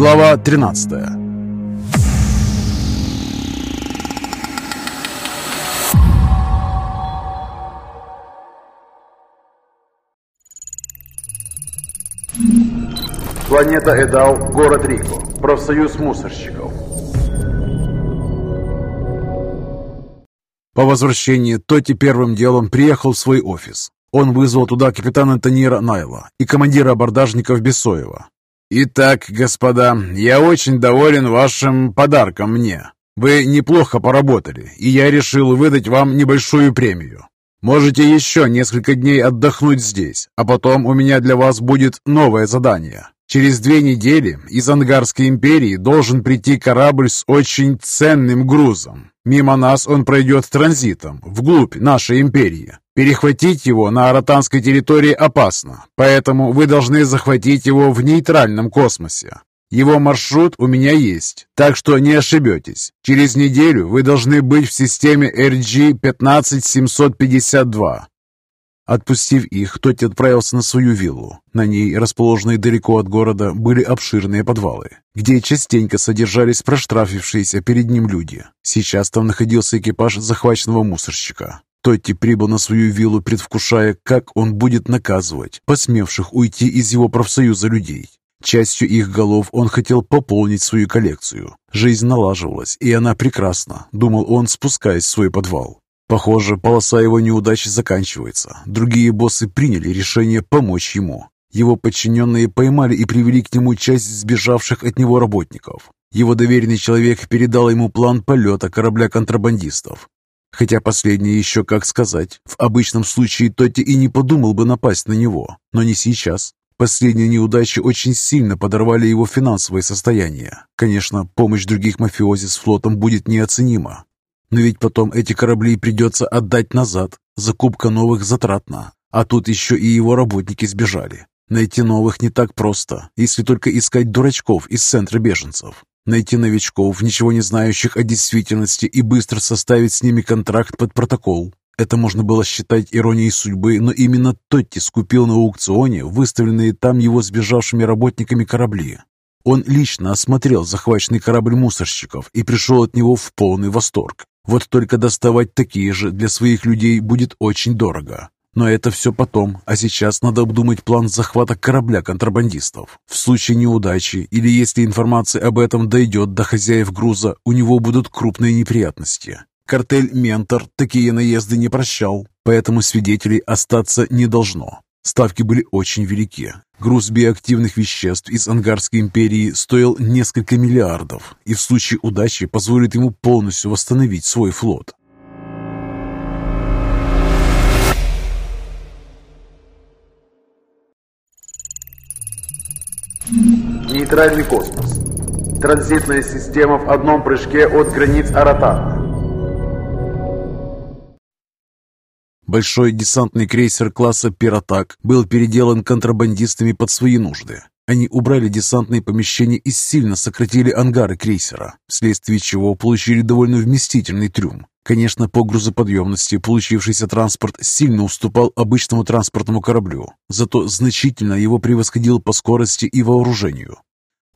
Глава 13 Планета Эдал, город Рико, профсоюз мусорщиков. По возвращении Тоти первым делом приехал в свой офис. Он вызвал туда капитана Танира Найла и командира абордажников Бесоева. «Итак, господа, я очень доволен вашим подарком мне. Вы неплохо поработали, и я решил выдать вам небольшую премию. Можете еще несколько дней отдохнуть здесь, а потом у меня для вас будет новое задание. Через две недели из Ангарской империи должен прийти корабль с очень ценным грузом. Мимо нас он пройдет транзитом, вглубь нашей империи. Перехватить его на аратанской территории опасно, поэтому вы должны захватить его в нейтральном космосе. Его маршрут у меня есть, так что не ошибетесь. Через неделю вы должны быть в системе RG-15752. Отпустив их, Тотти отправился на свою виллу. На ней, расположенной далеко от города, были обширные подвалы, где частенько содержались проштрафившиеся перед ним люди. Сейчас там находился экипаж захваченного мусорщика. Тотти прибыл на свою виллу, предвкушая, как он будет наказывать посмевших уйти из его профсоюза людей. Частью их голов он хотел пополнить свою коллекцию. Жизнь налаживалась, и она прекрасна, думал он, спускаясь в свой подвал. Похоже, полоса его неудачи заканчивается. Другие боссы приняли решение помочь ему. Его подчиненные поймали и привели к нему часть сбежавших от него работников. Его доверенный человек передал ему план полета корабля контрабандистов. Хотя последнее еще как сказать. В обычном случае Тотти и не подумал бы напасть на него. Но не сейчас. Последние неудачи очень сильно подорвали его финансовое состояние. Конечно, помощь других мафиози с флотом будет неоценима, но ведь потом эти корабли придется отдать назад. Закупка новых затратна. А тут еще и его работники сбежали. Найти новых не так просто, если только искать дурачков из центра беженцев. Найти новичков, ничего не знающих о действительности, и быстро составить с ними контракт под протокол. Это можно было считать иронией судьбы, но именно Тотти скупил на аукционе выставленные там его сбежавшими работниками корабли. Он лично осмотрел захваченный корабль мусорщиков и пришел от него в полный восторг. Вот только доставать такие же для своих людей будет очень дорого. Но это все потом, а сейчас надо обдумать план захвата корабля контрабандистов. В случае неудачи или если информация об этом дойдет до хозяев груза, у него будут крупные неприятности. Картель «Ментор» такие наезды не прощал, поэтому свидетелей остаться не должно. Ставки были очень велики. Груз биоактивных веществ из Ангарской империи стоил несколько миллиардов и в случае удачи позволит ему полностью восстановить свой флот. Нейтральный космос. Транзитная система в одном прыжке от границ Аратана. Большой десантный крейсер класса «Пиротак» был переделан контрабандистами под свои нужды. Они убрали десантные помещения и сильно сократили ангары крейсера, вследствие чего получили довольно вместительный трюм. Конечно, по грузоподъемности получившийся транспорт сильно уступал обычному транспортному кораблю, зато значительно его превосходил по скорости и вооружению.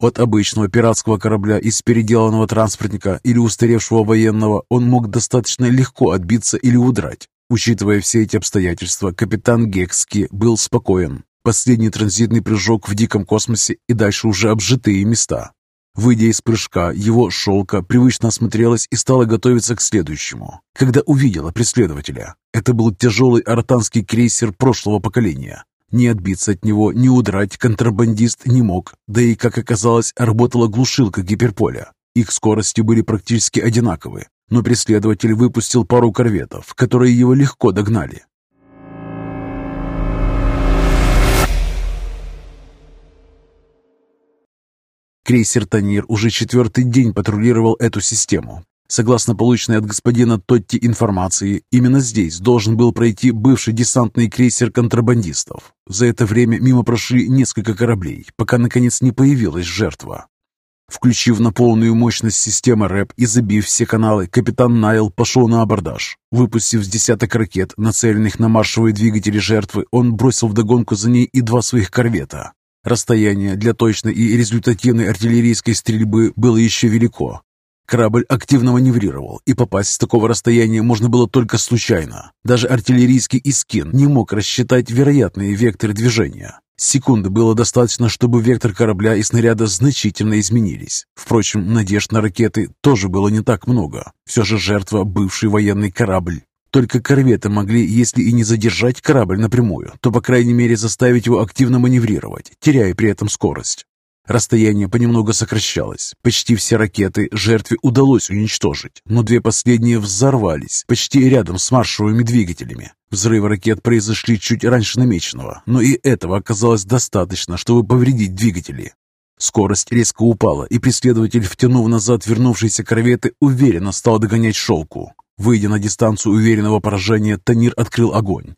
От обычного пиратского корабля из переделанного транспортника или устаревшего военного он мог достаточно легко отбиться или удрать. Учитывая все эти обстоятельства, капитан Гекски был спокоен. Последний транзитный прыжок в диком космосе и дальше уже обжитые места. Выйдя из прыжка, его шелка привычно осмотрелась и стала готовиться к следующему, когда увидела преследователя. Это был тяжелый артанский крейсер прошлого поколения. Не отбиться от него, не удрать контрабандист не мог, да и, как оказалось, работала глушилка гиперполя. Их скорости были практически одинаковы, но преследователь выпустил пару корветов, которые его легко догнали. Крейсер «Танир» уже четвертый день патрулировал эту систему. Согласно полученной от господина Тотти информации, именно здесь должен был пройти бывший десантный крейсер контрабандистов. За это время мимо прошли несколько кораблей, пока наконец не появилась жертва. Включив на полную мощность системы РЭП и забив все каналы, капитан Найл пошел на абордаж. Выпустив с десяток ракет, нацеленных на маршевые двигатели жертвы, он бросил вдогонку за ней и два своих корвета. Расстояние для точной и результативной артиллерийской стрельбы было еще велико. Корабль активно маневрировал, и попасть с такого расстояния можно было только случайно. Даже артиллерийский искин не мог рассчитать вероятные векторы движения. Секунды было достаточно, чтобы вектор корабля и снаряда значительно изменились. Впрочем, надежд на ракеты тоже было не так много. Все же жертва – бывший военный корабль. Только корветы могли, если и не задержать корабль напрямую, то, по крайней мере, заставить его активно маневрировать, теряя при этом скорость. Расстояние понемногу сокращалось. Почти все ракеты жертве удалось уничтожить, но две последние взорвались почти рядом с маршевыми двигателями. Взрывы ракет произошли чуть раньше намеченного, но и этого оказалось достаточно, чтобы повредить двигатели. Скорость резко упала, и преследователь, втянув назад вернувшиеся корветы, уверенно стал догонять «шелку». Выйдя на дистанцию уверенного поражения, Танир открыл огонь.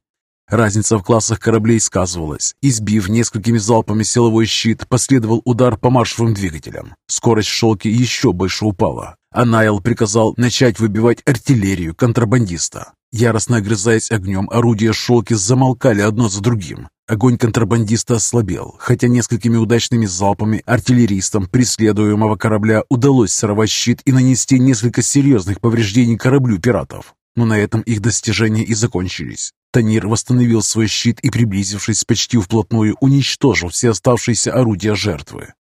Разница в классах кораблей сказывалась. Избив несколькими залпами силовой щит, последовал удар по маршевым двигателям. Скорость шелки еще больше упала, а Найл приказал начать выбивать артиллерию контрабандиста. Яростно огрызаясь огнем, орудия шелки замолкали одно за другим. Огонь контрабандиста ослабел, хотя несколькими удачными залпами артиллеристам преследуемого корабля удалось сорвать щит и нанести несколько серьезных повреждений кораблю пиратов. Но на этом их достижения и закончились. Танир восстановил свой щит и, приблизившись почти вплотную, уничтожил все оставшиеся орудия жертвы.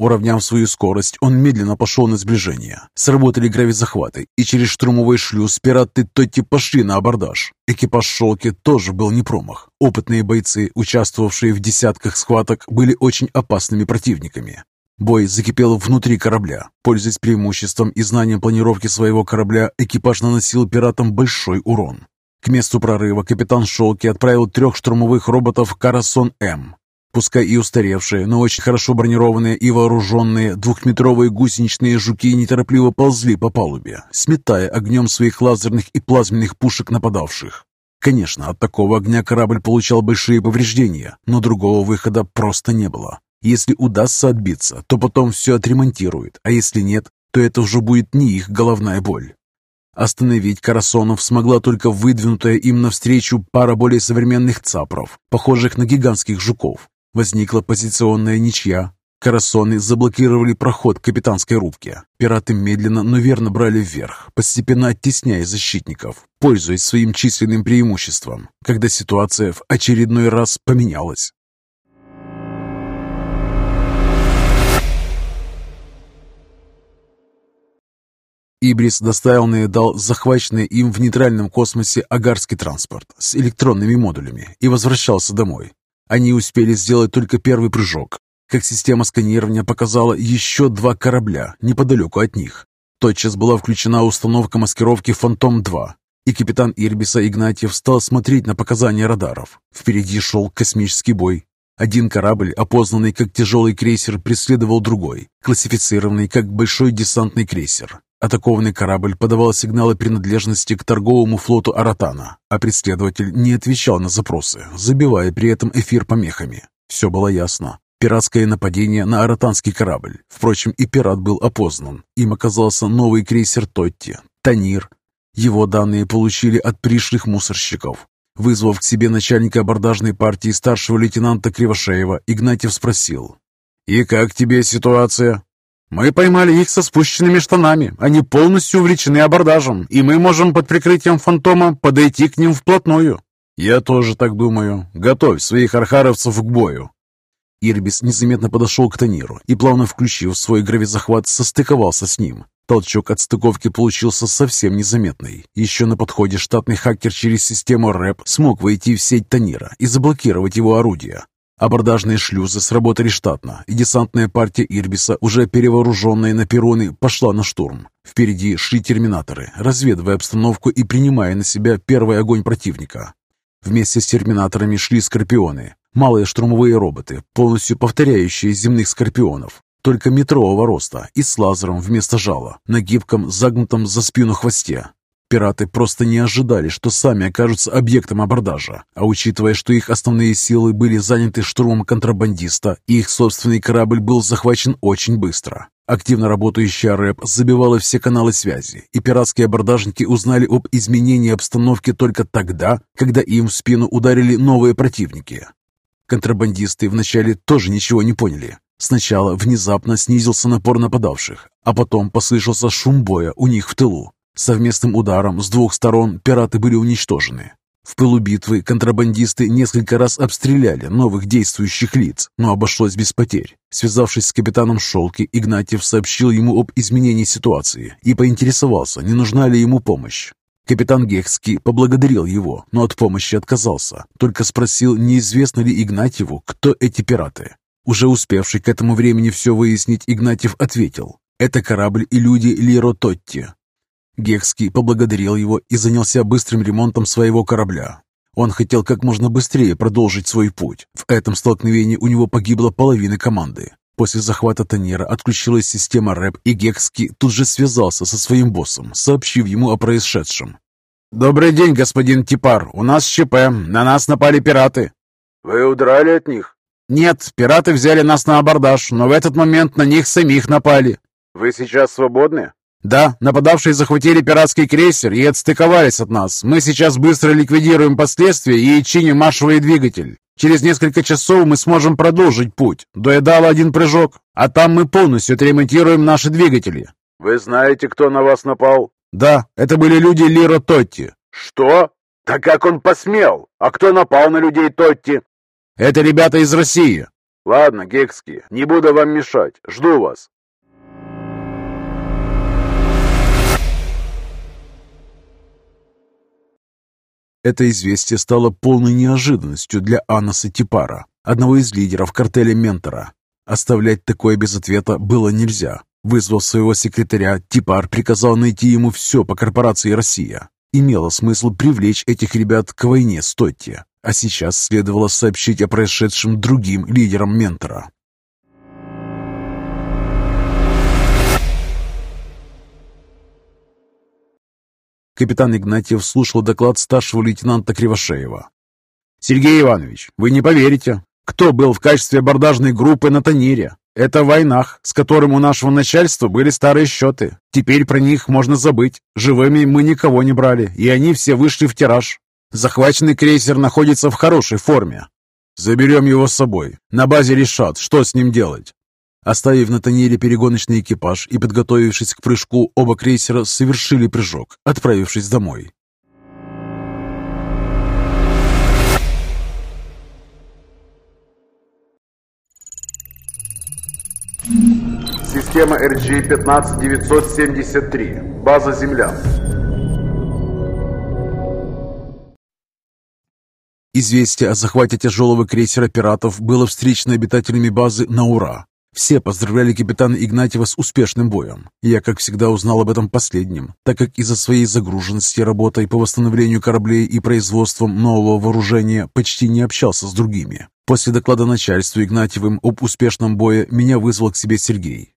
Уравняв свою скорость, он медленно пошел на сближение. Сработали гравизахваты, и через штурмовой шлюз пираты Тотти пошли на абордаж. Экипаж «Шелки» тоже был не промах. Опытные бойцы, участвовавшие в десятках схваток, были очень опасными противниками. Бой закипел внутри корабля. Пользуясь преимуществом и знанием планировки своего корабля, экипаж наносил пиратам большой урон. К месту прорыва капитан Шолки отправил трех штурмовых роботов «Карасон-М». Пускай и устаревшие, но очень хорошо бронированные и вооруженные двухметровые гусеничные жуки неторопливо ползли по палубе, сметая огнем своих лазерных и плазменных пушек нападавших. Конечно, от такого огня корабль получал большие повреждения, но другого выхода просто не было. Если удастся отбиться, то потом все отремонтируют, а если нет, то это уже будет не их головная боль. Остановить Карасонов смогла только выдвинутая им навстречу пара более современных цапров, похожих на гигантских жуков. Возникла позиционная ничья. Карасоны заблокировали проход к капитанской рубке. Пираты медленно, но верно брали вверх, постепенно оттесняя защитников, пользуясь своим численным преимуществом, когда ситуация в очередной раз поменялась. Ибрис доставил на Эдал захваченный им в нейтральном космосе агарский транспорт с электронными модулями и возвращался домой. Они успели сделать только первый прыжок, как система сканирования показала еще два корабля неподалеку от них. Тотчас была включена установка маскировки «Фантом-2», и капитан Ирбиса Игнатьев стал смотреть на показания радаров. Впереди шел космический бой. Один корабль, опознанный как тяжелый крейсер, преследовал другой, классифицированный как большой десантный крейсер. Атакованный корабль подавал сигналы принадлежности к торговому флоту Аратана, а преследователь не отвечал на запросы, забивая при этом эфир помехами. Все было ясно. Пиратское нападение на аратанский корабль. Впрочем, и пират был опознан. Им оказался новый крейсер Тотти, Танир. Его данные получили от пришлых мусорщиков. Вызвав к себе начальника абордажной партии старшего лейтенанта Кривошеева, Игнатьев спросил. «И как тебе ситуация?» Мы поймали их со спущенными штанами. Они полностью увлечены абордажем, и мы можем под прикрытием фантома подойти к ним вплотную. Я тоже так думаю. Готовь своих архаровцев к бою. Ирбис незаметно подошел к Таниру и, плавно включив свой гравизахват, состыковался с ним. Толчок от стыковки получился совсем незаметный. Еще на подходе штатный хакер через систему РЭП смог войти в сеть Танира и заблокировать его орудия. Абордажные шлюзы сработали штатно, и десантная партия Ирбиса, уже перевооруженная на перроны, пошла на штурм. Впереди шли терминаторы, разведывая обстановку и принимая на себя первый огонь противника. Вместе с терминаторами шли скорпионы, малые штурмовые роботы, полностью повторяющие земных скорпионов, только метрового роста и с лазером вместо жала, на гибком, загнутом за спину хвосте. Пираты просто не ожидали, что сами окажутся объектом абордажа, а учитывая, что их основные силы были заняты штурмом контрабандиста, их собственный корабль был захвачен очень быстро. Активно работающая РЭП забивала все каналы связи, и пиратские абордажники узнали об изменении обстановки только тогда, когда им в спину ударили новые противники. Контрабандисты вначале тоже ничего не поняли. Сначала внезапно снизился напор нападавших, а потом послышался шум боя у них в тылу. Совместным ударом с двух сторон пираты были уничтожены. В пылу битвы контрабандисты несколько раз обстреляли новых действующих лиц, но обошлось без потерь. Связавшись с капитаном Шелки, Игнатьев сообщил ему об изменении ситуации и поинтересовался, не нужна ли ему помощь. Капитан Гехский поблагодарил его, но от помощи отказался, только спросил, неизвестно ли Игнатьеву, кто эти пираты. Уже успевший к этому времени все выяснить, Игнатьев ответил, «Это корабль и люди Лиро Тотти, Гекский поблагодарил его и занялся быстрым ремонтом своего корабля. Он хотел как можно быстрее продолжить свой путь. В этом столкновении у него погибла половина команды. После захвата Танера отключилась система РЭП, и Гекский тут же связался со своим боссом, сообщив ему о происшедшем. «Добрый день, господин Типар. У нас ЧП. На нас напали пираты». «Вы удрали от них?» «Нет, пираты взяли нас на абордаж, но в этот момент на них самих напали». «Вы сейчас свободны?» «Да, нападавшие захватили пиратский крейсер и отстыковались от нас. Мы сейчас быстро ликвидируем последствия и чиним маршевый двигатель. Через несколько часов мы сможем продолжить путь. До Эдала один прыжок, а там мы полностью отремонтируем наши двигатели». «Вы знаете, кто на вас напал?» «Да, это были люди Лиро Тотти». «Что? Да как он посмел? А кто напал на людей Тотти?» «Это ребята из России». «Ладно, Гекски, не буду вам мешать. Жду вас». Это известие стало полной неожиданностью для Анаса Типара, одного из лидеров картеля Ментора. Оставлять такое без ответа было нельзя. Вызвав своего секретаря, Типар приказал найти ему все по корпорации «Россия». Имело смысл привлечь этих ребят к войне с Тотти, а сейчас следовало сообщить о происшедшем другим лидерам Ментора. Капитан Игнатьев слушал доклад старшего лейтенанта Кривошеева. «Сергей Иванович, вы не поверите, кто был в качестве абордажной группы на Танире? Это Войнах, с которым у нашего начальства были старые счеты. Теперь про них можно забыть. Живыми мы никого не брали, и они все вышли в тираж. Захваченный крейсер находится в хорошей форме. Заберем его с собой. На базе решат, что с ним делать. Оставив на Танере перегоночный экипаж и подготовившись к прыжку, оба крейсера совершили прыжок, отправившись домой. Система RG-15973. База Земля. Известие о захвате тяжелого крейсера пиратов было встречено обитателями базы на ура. Все поздравляли капитана Игнатьева с успешным боем. Я, как всегда, узнал об этом последнем, так как из-за своей загруженности работой по восстановлению кораблей и производством нового вооружения почти не общался с другими. После доклада начальству Игнатьевым об успешном бое меня вызвал к себе Сергей.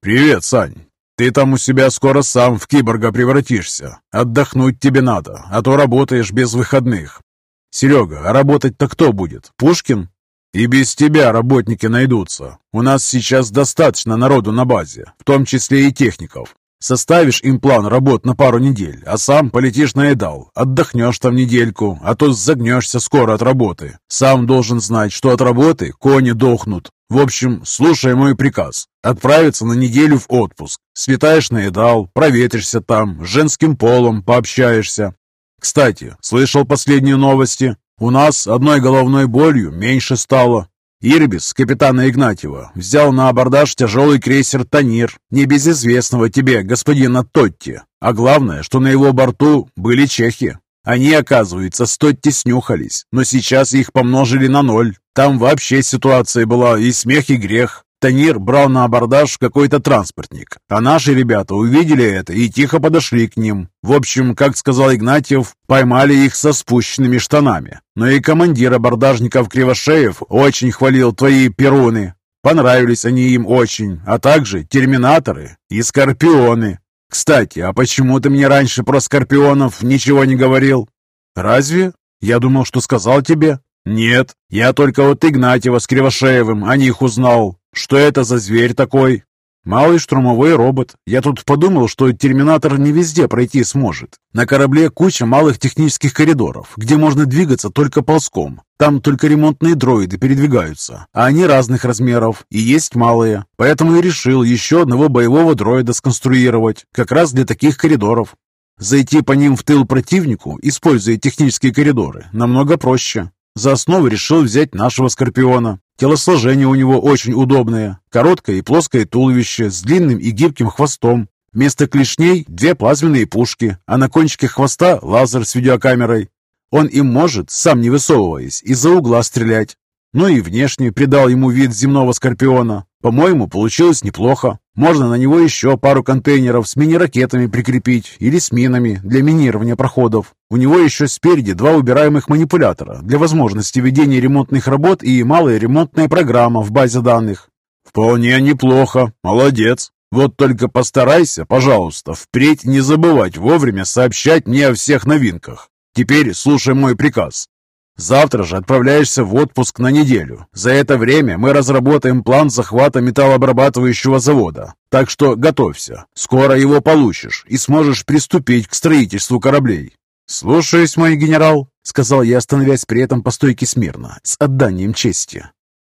«Привет, Сань. Ты там у себя скоро сам в киборга превратишься. Отдохнуть тебе надо, а то работаешь без выходных. Серега, а работать-то кто будет? Пушкин?» И без тебя работники найдутся. У нас сейчас достаточно народу на базе, в том числе и техников. Составишь им план работ на пару недель, а сам полетишь на Эдал. Отдохнешь там недельку, а то загнешься скоро от работы. Сам должен знать, что от работы кони дохнут. В общем, слушай мой приказ. Отправиться на неделю в отпуск. Слетаешь на Эдал, проветришься там, с женским полом пообщаешься. Кстати, слышал последние новости? У нас одной головной болью меньше стало. Ирбис, капитана Игнатьева, взял на абордаж тяжелый крейсер «Танир», небезызвестного тебе господина Тотти. А главное, что на его борту были чехи. Они, оказывается, с Тотти снюхались, но сейчас их помножили на ноль. Там вообще ситуация была и смех, и грех. Танир брал на абордаж какой-то транспортник, а наши ребята увидели это и тихо подошли к ним. В общем, как сказал Игнатьев, поймали их со спущенными штанами. Но и командир абордажников Кривошеев очень хвалил твои перуны. Понравились они им очень, а также терминаторы и скорпионы. Кстати, а почему ты мне раньше про скорпионов ничего не говорил? Разве? Я думал, что сказал тебе. Нет, я только от Игнатьева с Кривошеевым о них узнал. Что это за зверь такой? Малый штурмовой робот. Я тут подумал, что терминатор не везде пройти сможет. На корабле куча малых технических коридоров, где можно двигаться только ползком. Там только ремонтные дроиды передвигаются, а они разных размеров и есть малые. Поэтому и решил еще одного боевого дроида сконструировать, как раз для таких коридоров. Зайти по ним в тыл противнику, используя технические коридоры, намного проще. За основу решил взять нашего Скорпиона. Телосложение у него очень удобное. Короткое и плоское туловище с длинным и гибким хвостом. Вместо клешней две плазменные пушки, а на кончике хвоста лазер с видеокамерой. Он им может, сам не высовываясь, из-за угла стрелять. Ну и внешне придал ему вид земного скорпиона. По-моему, получилось неплохо. Можно на него еще пару контейнеров с мини-ракетами прикрепить или с минами для минирования проходов. У него еще спереди два убираемых манипулятора для возможности ведения ремонтных работ и малая ремонтная программа в базе данных. Вполне неплохо. Молодец. Вот только постарайся, пожалуйста, впредь не забывать вовремя сообщать мне о всех новинках. Теперь слушай мой приказ. Завтра же отправляешься в отпуск на неделю. За это время мы разработаем план захвата металлообрабатывающего завода. Так что готовься. Скоро его получишь и сможешь приступить к строительству кораблей. «Слушаюсь, мой генерал», — сказал я, становясь при этом по стойке смирно, с отданием чести.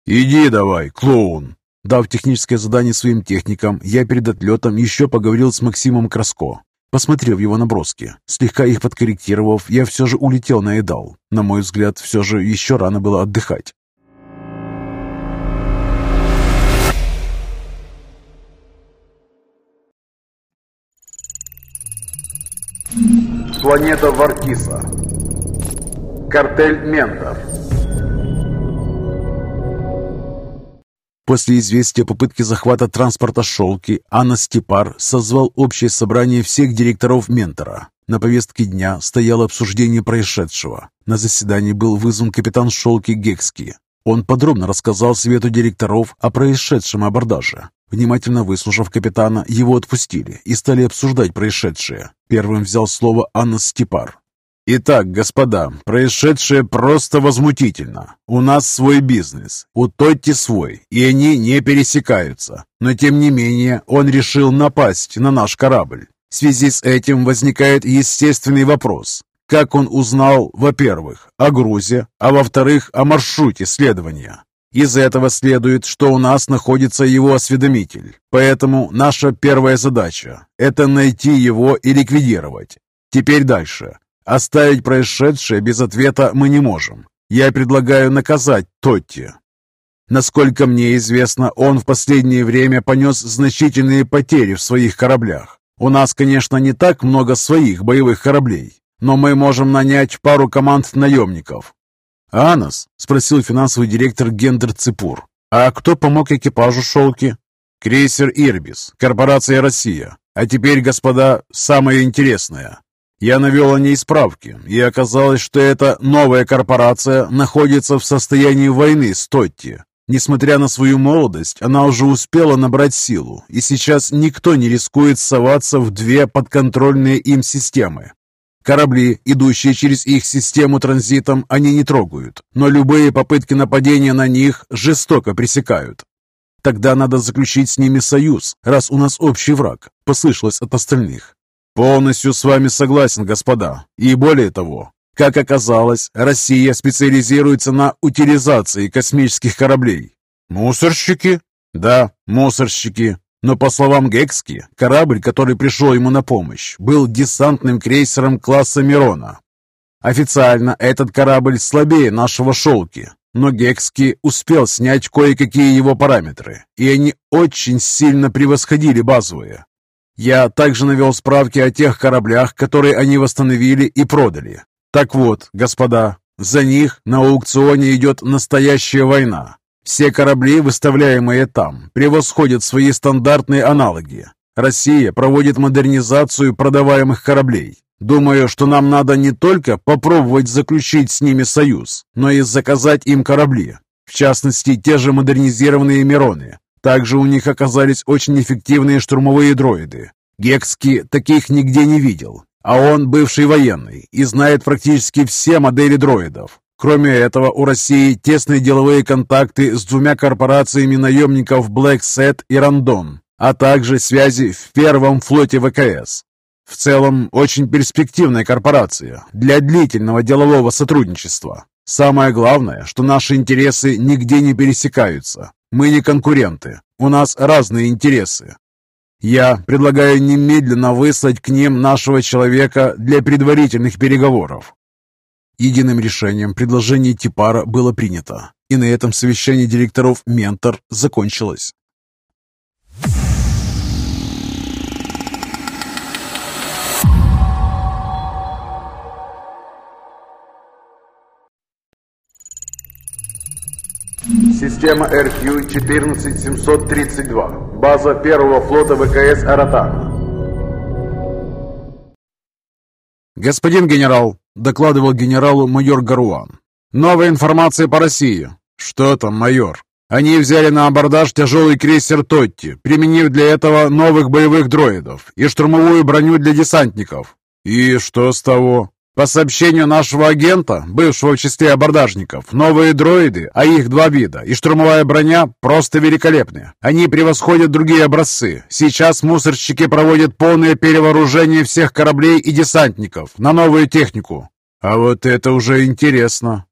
«Иди давай, клоун!» Дав техническое задание своим техникам, я перед отлетом еще поговорил с Максимом Краско. Посмотрев его наброски, слегка их подкорректировав, я все же улетел на Эдал. На мой взгляд, все же еще рано было отдыхать. Планета Варкиса. Картель Ментор. После известия о попытке захвата транспорта «Шелки» Анна Степар созвал общее собрание всех директоров «Ментора». На повестке дня стояло обсуждение происшедшего. На заседании был вызван капитан «Шелки» Гекский. Он подробно рассказал свету директоров о происшедшем абордаже. Внимательно выслушав капитана, его отпустили и стали обсуждать происшедшее. Первым взял слово Анна Степар. Итак, господа, происшедшее просто возмутительно. У нас свой бизнес, у Тотти свой, и они не пересекаются. Но тем не менее, он решил напасть на наш корабль. В связи с этим возникает естественный вопрос. Как он узнал, во-первых, о грузе, а во-вторых, о маршруте следования? Из этого следует, что у нас находится его осведомитель. Поэтому наша первая задача – это найти его и ликвидировать. Теперь дальше. Оставить происшедшее без ответа мы не можем. Я предлагаю наказать Тотти. Насколько мне известно, он в последнее время понес значительные потери в своих кораблях. У нас, конечно, не так много своих боевых кораблей, но мы можем нанять пару команд наемников. «Анас?» – спросил финансовый директор Гендер Ципур. «А кто помог экипажу «Шелки»?» «Крейсер «Ирбис», корпорация «Россия». А теперь, господа, самое интересное. Я навел о ней справки, и оказалось, что эта новая корпорация находится в состоянии войны с Тотти. Несмотря на свою молодость, она уже успела набрать силу, и сейчас никто не рискует соваться в две подконтрольные им системы. Корабли, идущие через их систему транзитом, они не трогают, но любые попытки нападения на них жестоко пресекают. Тогда надо заключить с ними союз, раз у нас общий враг, послышалось от остальных. Полностью с вами согласен, господа. И более того, как оказалось, Россия специализируется на утилизации космических кораблей. Мусорщики? Да, мусорщики. Но по словам Гекски, корабль, который пришел ему на помощь, был десантным крейсером класса Мирона. Официально этот корабль слабее нашего «Шелки», но Гекски успел снять кое-какие его параметры, и они очень сильно превосходили базовые. Я также навел справки о тех кораблях, которые они восстановили и продали. Так вот, господа, за них на аукционе идет настоящая война. Все корабли, выставляемые там, превосходят свои стандартные аналоги. Россия проводит модернизацию продаваемых кораблей. Думаю, что нам надо не только попробовать заключить с ними союз, но и заказать им корабли. В частности, те же модернизированные «Мироны», также у них оказались очень эффективные штурмовые дроиды. Гекски таких нигде не видел, а он бывший военный и знает практически все модели дроидов. Кроме этого, у России тесные деловые контакты с двумя корпорациями наемников Black Set и Randon. а также связи в первом флоте ВКС. В целом, очень перспективная корпорация для длительного делового сотрудничества. Самое главное, что наши интересы нигде не пересекаются. Мы не конкуренты, у нас разные интересы. Я предлагаю немедленно выслать к ним нашего человека для предварительных переговоров. Единым решением предложение Типара было принято, и на этом совещание директоров «Ментор» закончилось. Система RQ-14732. База первого флота ВКС «Аратан». «Господин генерал», — докладывал генералу майор Гаруан, — «новая информация по России». «Что там, майор?» Они взяли на абордаж тяжелый крейсер «Тотти», применив для этого новых боевых дроидов и штурмовую броню для десантников. И что с того? По сообщению нашего агента, бывшего в числе абордажников, новые дроиды, а их два вида, и штурмовая броня просто великолепны. Они превосходят другие образцы. Сейчас мусорщики проводят полное перевооружение всех кораблей и десантников на новую технику. А вот это уже интересно.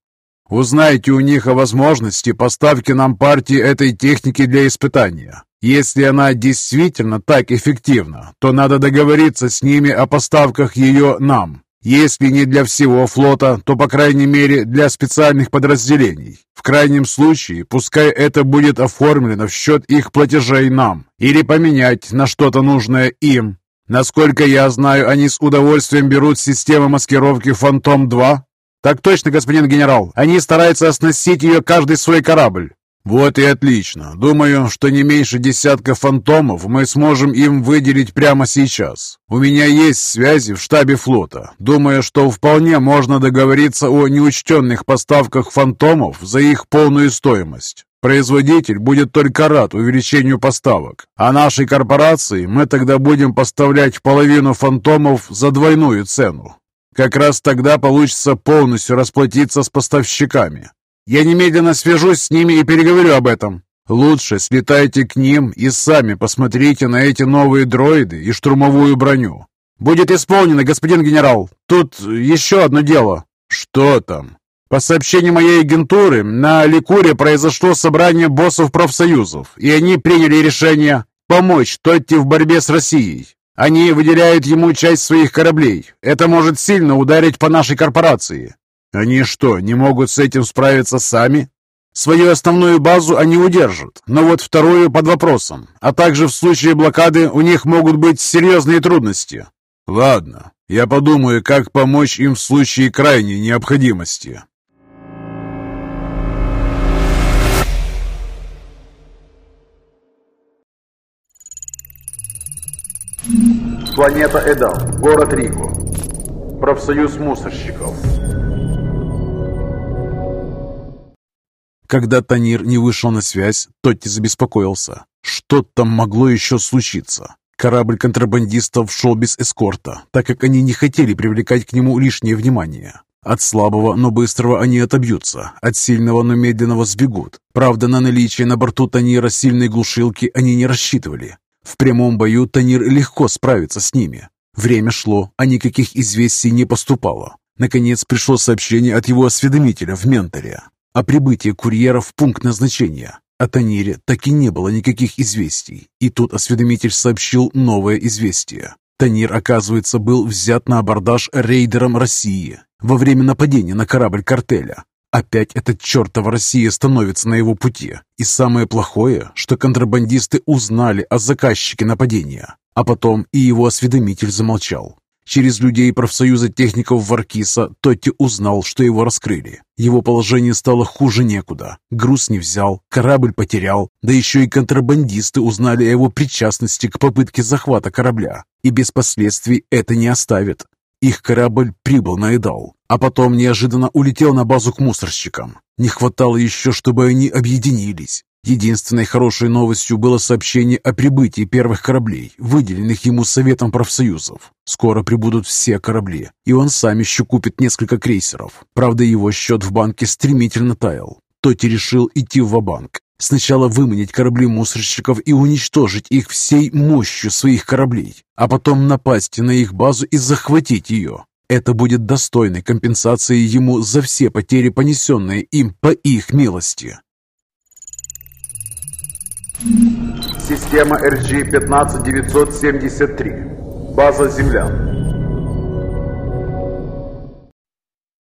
Узнайте у них о возможности поставки нам партии этой техники для испытания. Если она действительно так эффективна, то надо договориться с ними о поставках ее нам. Если не для всего флота, то, по крайней мере, для специальных подразделений. В крайнем случае, пускай это будет оформлено в счет их платежей нам, или поменять на что-то нужное им. Насколько я знаю, они с удовольствием берут систему маскировки «Фантом-2». Так точно, господин генерал. Они стараются оснастить ее каждый свой корабль. «Вот и отлично. Думаю, что не меньше десятка фантомов мы сможем им выделить прямо сейчас. У меня есть связи в штабе флота. Думаю, что вполне можно договориться о неучтенных поставках фантомов за их полную стоимость. Производитель будет только рад увеличению поставок, а нашей корпорации мы тогда будем поставлять половину фантомов за двойную цену. Как раз тогда получится полностью расплатиться с поставщиками. Я немедленно свяжусь с ними и переговорю об этом. Лучше слетайте к ним и сами посмотрите на эти новые дроиды и штурмовую броню. Будет исполнено, господин генерал. Тут еще одно дело. Что там? По сообщению моей агентуры, на Ликуре произошло собрание боссов профсоюзов, и они приняли решение помочь Тотти в борьбе с Россией. Они выделяют ему часть своих кораблей. Это может сильно ударить по нашей корпорации. Они что, не могут с этим справиться сами? Свою основную базу они удержат, но вот вторую под вопросом, а также в случае блокады у них могут быть серьезные трудности. Ладно, я подумаю, как помочь им в случае крайней необходимости. Планета Эдал. Город Рико. Профсоюз мусорщиков. Когда Танир не вышел на связь, Тотти забеспокоился. Что там могло еще случиться? Корабль контрабандистов шел без эскорта, так как они не хотели привлекать к нему лишнее внимание. От слабого, но быстрого они отобьются, от сильного, но медленного сбегут. Правда, на наличие на борту Танира сильной глушилки они не рассчитывали. В прямом бою Танир легко справится с ними. Время шло, а никаких известий не поступало. Наконец пришло сообщение от его осведомителя в менторе о прибытии курьера в пункт назначения. О Танире так и не было никаких известий, и тут осведомитель сообщил новое известие. Танир, оказывается, был взят на абордаж рейдером России во время нападения на корабль картеля. Опять эта чертова Россия становится на его пути. И самое плохое, что контрабандисты узнали о заказчике нападения. А потом и его осведомитель замолчал. Через людей профсоюза техников Варкиса Тотти узнал, что его раскрыли. Его положение стало хуже некуда. Груз не взял, корабль потерял, да еще и контрабандисты узнали о его причастности к попытке захвата корабля. И без последствий это не оставит. Их корабль прибыл на Эдал, а потом неожиданно улетел на базу к мусорщикам. Не хватало еще, чтобы они объединились. Единственной хорошей новостью было сообщение о прибытии первых кораблей, выделенных ему Советом профсоюзов. Скоро прибудут все корабли, и он сам еще купит несколько крейсеров. Правда, его счет в банке стремительно таял. Тоти решил идти в банк Сначала выманить корабли мусорщиков и уничтожить их всей мощью своих кораблей, а потом напасть на их базу и захватить ее. Это будет достойной компенсацией ему за все потери, понесенные им по их милости. Система RG-15973. База «Земля».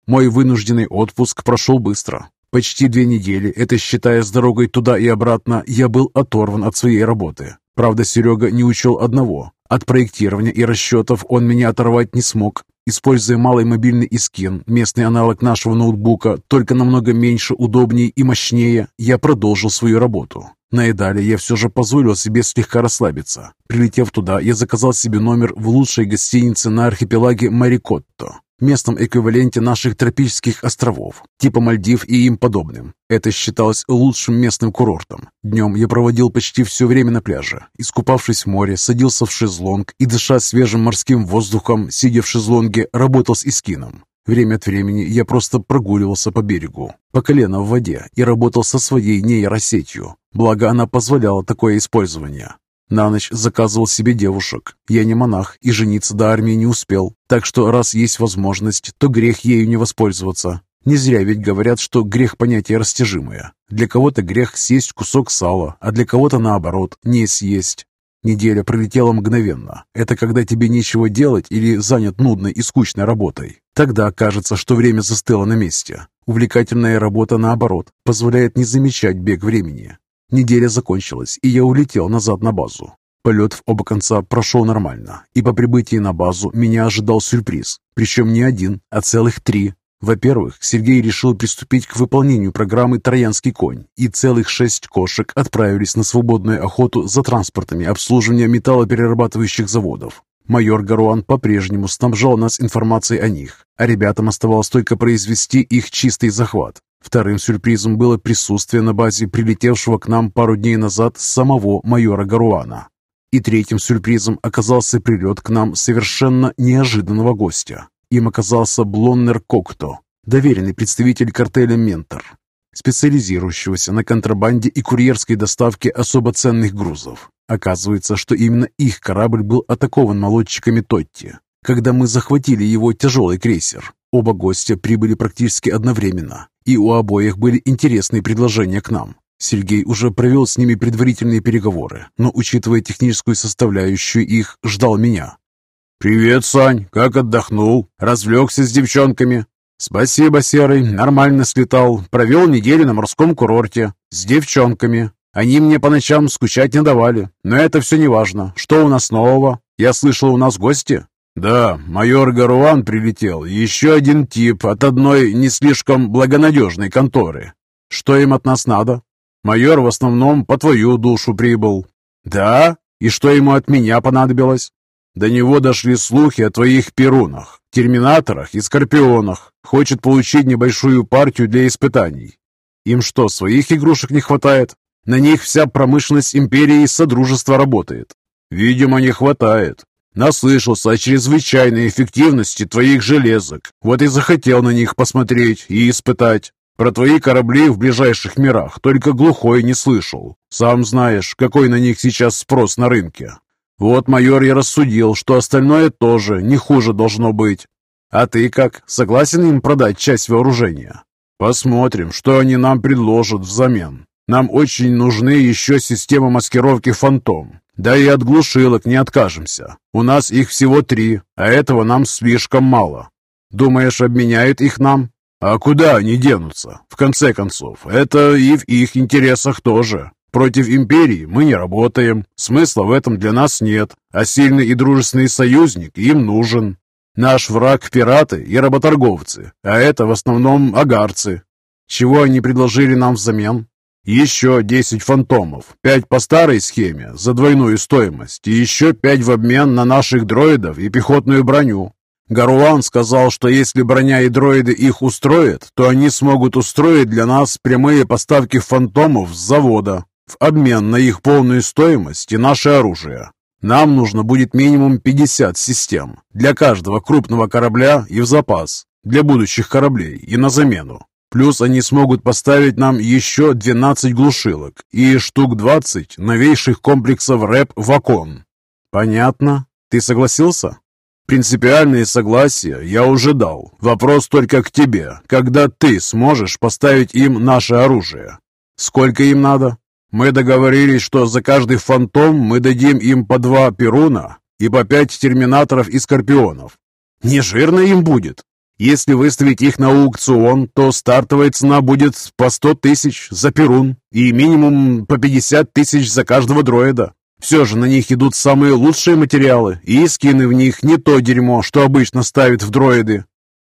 Мой вынужденный отпуск прошел быстро. Почти две недели, это считая с дорогой туда и обратно, я был оторван от своей работы. Правда, Серега не учел одного. От проектирования и расчетов он меня оторвать не смог. Используя малый мобильный Искин, местный аналог нашего ноутбука, только намного меньше, удобнее и мощнее, я продолжил свою работу. На Эдале я все же позволил себе слегка расслабиться. Прилетев туда, я заказал себе номер в лучшей гостинице на архипелаге Марикотто местном эквиваленте наших тропических островов, типа Мальдив и им подобным. Это считалось лучшим местным курортом. Днем я проводил почти все время на пляже. Искупавшись в море, садился в шезлонг и, дыша свежим морским воздухом, сидя в шезлонге, работал с Искином. Время от времени я просто прогуливался по берегу, по колено в воде и работал со своей нейросетью. Благо, она позволяла такое использование. На ночь заказывал себе девушек. Я не монах и жениться до армии не успел. Так что раз есть возможность, то грех ею не воспользоваться. Не зря ведь говорят, что грех понятие растяжимое. Для кого-то грех съесть кусок сала, а для кого-то наоборот, не съесть. Неделя пролетела мгновенно. Это когда тебе нечего делать или занят нудной и скучной работой. Тогда кажется, что время застыло на месте. Увлекательная работа, наоборот, позволяет не замечать бег времени. Неделя закончилась, и я улетел назад на базу. Полет в оба конца прошел нормально, и по прибытии на базу меня ожидал сюрприз. Причем не один, а целых три. Во-первых, Сергей решил приступить к выполнению программы «Троянский конь», и целых шесть кошек отправились на свободную охоту за транспортами обслуживания металлоперерабатывающих заводов. Майор Гаруан по-прежнему снабжал нас информацией о них, а ребятам оставалось только произвести их чистый захват. Вторым сюрпризом было присутствие на базе прилетевшего к нам пару дней назад самого майора Гаруана. И третьим сюрпризом оказался прилет к нам совершенно неожиданного гостя. Им оказался Блоннер Кокто, доверенный представитель картеля «Ментор», специализирующегося на контрабанде и курьерской доставке особо ценных грузов. Оказывается, что именно их корабль был атакован молодчиками Тотти, когда мы захватили его тяжелый крейсер. Оба гостя прибыли практически одновременно, и у обоих были интересные предложения к нам. Сергей уже провел с ними предварительные переговоры, но, учитывая техническую составляющую их, ждал меня. «Привет, Сань! Как отдохнул? Развлекся с девчонками?» «Спасибо, Серый. Нормально слетал. Провел неделю на морском курорте. С девчонками. Они мне по ночам скучать не давали. Но это все не важно. Что у нас нового? Я слышал, у нас гости?» «Да, майор Гаруан прилетел, еще один тип от одной не слишком благонадежной конторы. Что им от нас надо?» «Майор в основном по твою душу прибыл». «Да? И что ему от меня понадобилось?» «До него дошли слухи о твоих перунах, терминаторах и скорпионах. Хочет получить небольшую партию для испытаний». «Им что, своих игрушек не хватает? На них вся промышленность империи и Содружества работает». «Видимо, не хватает. Наслышался о чрезвычайной эффективности твоих железок. Вот и захотел на них посмотреть и испытать. Про твои корабли в ближайших мирах только глухой не слышал. Сам знаешь, какой на них сейчас спрос на рынке. Вот майор я рассудил, что остальное тоже не хуже должно быть. А ты как, согласен им продать часть вооружения? Посмотрим, что они нам предложат взамен. Нам очень нужны еще системы маскировки «Фантом». Да и от глушилок не откажемся. У нас их всего три, а этого нам слишком мало. Думаешь, обменяют их нам? А куда они денутся? В конце концов, это и в их интересах тоже. Против империи мы не работаем, смысла в этом для нас нет, а сильный и дружественный союзник им нужен. Наш враг – пираты и работорговцы, а это в основном агарцы. Чего они предложили нам взамен? Еще 10 фантомов, 5 по старой схеме за двойную стоимость и еще 5 в обмен на наших дроидов и пехотную броню. Гаруан сказал, что если броня и дроиды их устроят, то они смогут устроить для нас прямые поставки фантомов с завода в обмен на их полную стоимость и наше оружие. Нам нужно будет минимум 50 систем для каждого крупного корабля и в запас, для будущих кораблей и на замену. Плюс они смогут поставить нам еще 12 глушилок и штук 20 новейших комплексов рэп «Вакон». Понятно. Ты согласился? Принципиальные согласия я уже дал. Вопрос только к тебе, когда ты сможешь поставить им наше оружие. Сколько им надо? Мы договорились, что за каждый фантом мы дадим им по два перуна и по пять терминаторов и скорпионов. Не жирно им будет. Если выставить их на аукцион, то стартовая цена будет по 100 тысяч за перун и минимум по 50 тысяч за каждого дроида. Все же на них идут самые лучшие материалы, и скины в них не то дерьмо, что обычно ставят в дроиды.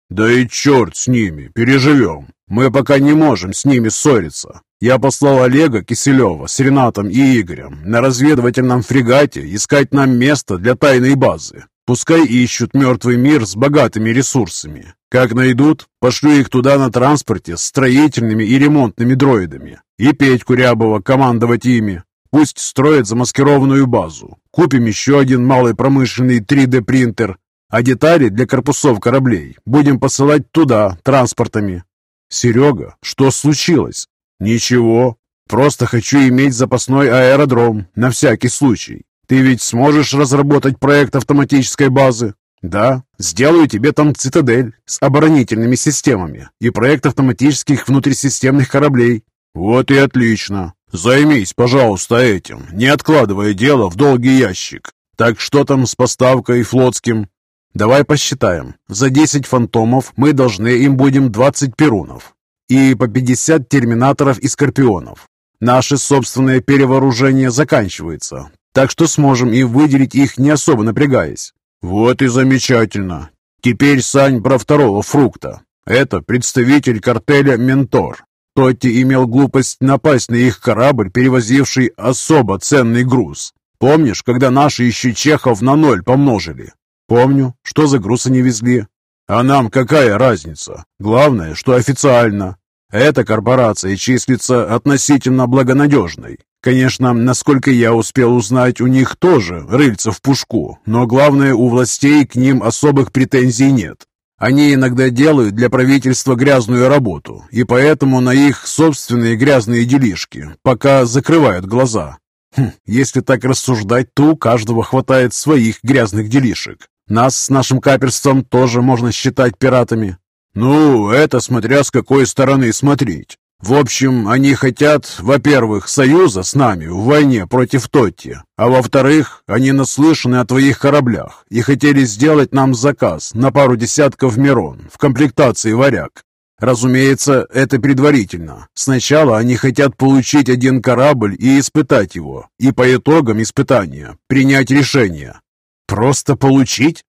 Да и черт с ними, переживем. Мы пока не можем с ними ссориться. Я послал Олега Киселева с Ренатом и Игорем на разведывательном фрегате искать нам место для тайной базы. Пускай ищут мертвый мир с богатыми ресурсами. Как найдут, пошлю их туда на транспорте с строительными и ремонтными дроидами. И Петьку Рябова командовать ими. Пусть строят замаскированную базу. Купим еще один малый промышленный 3D-принтер. А детали для корпусов кораблей будем посылать туда транспортами. Серега, что случилось? «Ничего, просто хочу иметь запасной аэродром, на всякий случай. Ты ведь сможешь разработать проект автоматической базы?» «Да, сделаю тебе там цитадель с оборонительными системами и проект автоматических внутрисистемных кораблей». «Вот и отлично. Займись, пожалуйста, этим, не откладывая дело в долгий ящик. Так что там с поставкой флотским?» «Давай посчитаем. За 10 фантомов мы должны им будем 20 перунов и по 50 терминаторов и скорпионов. Наше собственное перевооружение заканчивается, так что сможем и выделить их, не особо напрягаясь. Вот и замечательно. Теперь, Сань, про второго фрукта. Это представитель картеля «Ментор». Тотти имел глупость напасть на их корабль, перевозивший особо ценный груз. Помнишь, когда наши еще чехов на ноль помножили? Помню. Что за груз они везли? А нам какая разница? Главное, что официально. Эта корпорация числится относительно благонадежной. Конечно, насколько я успел узнать, у них тоже рыльца в пушку, но главное, у властей к ним особых претензий нет. Они иногда делают для правительства грязную работу, и поэтому на их собственные грязные делишки пока закрывают глаза. Хм, если так рассуждать, то у каждого хватает своих грязных делишек. Нас с нашим каперством тоже можно считать пиратами. Ну, это смотря с какой стороны смотреть. В общем, они хотят, во-первых, союза с нами в войне против Тотти, а во-вторых, они наслышаны о твоих кораблях и хотели сделать нам заказ на пару десятков Мирон в комплектации «Варяг». Разумеется, это предварительно. Сначала они хотят получить один корабль и испытать его, и по итогам испытания принять решение, Просто получить?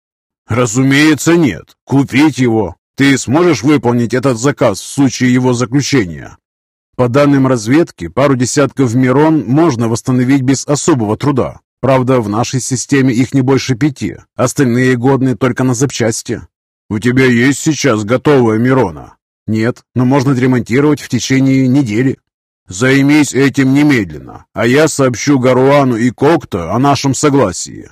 Разумеется, нет. Купить его. Ты сможешь выполнить этот заказ в случае его заключения? По данным разведки, пару десятков Мирон можно восстановить без особого труда. Правда, в нашей системе их не больше пяти. Остальные годны только на запчасти. У тебя есть сейчас готовая Мирона? Нет, но можно отремонтировать в течение недели. Займись этим немедленно, а я сообщу Гаруану и Кокто о нашем согласии.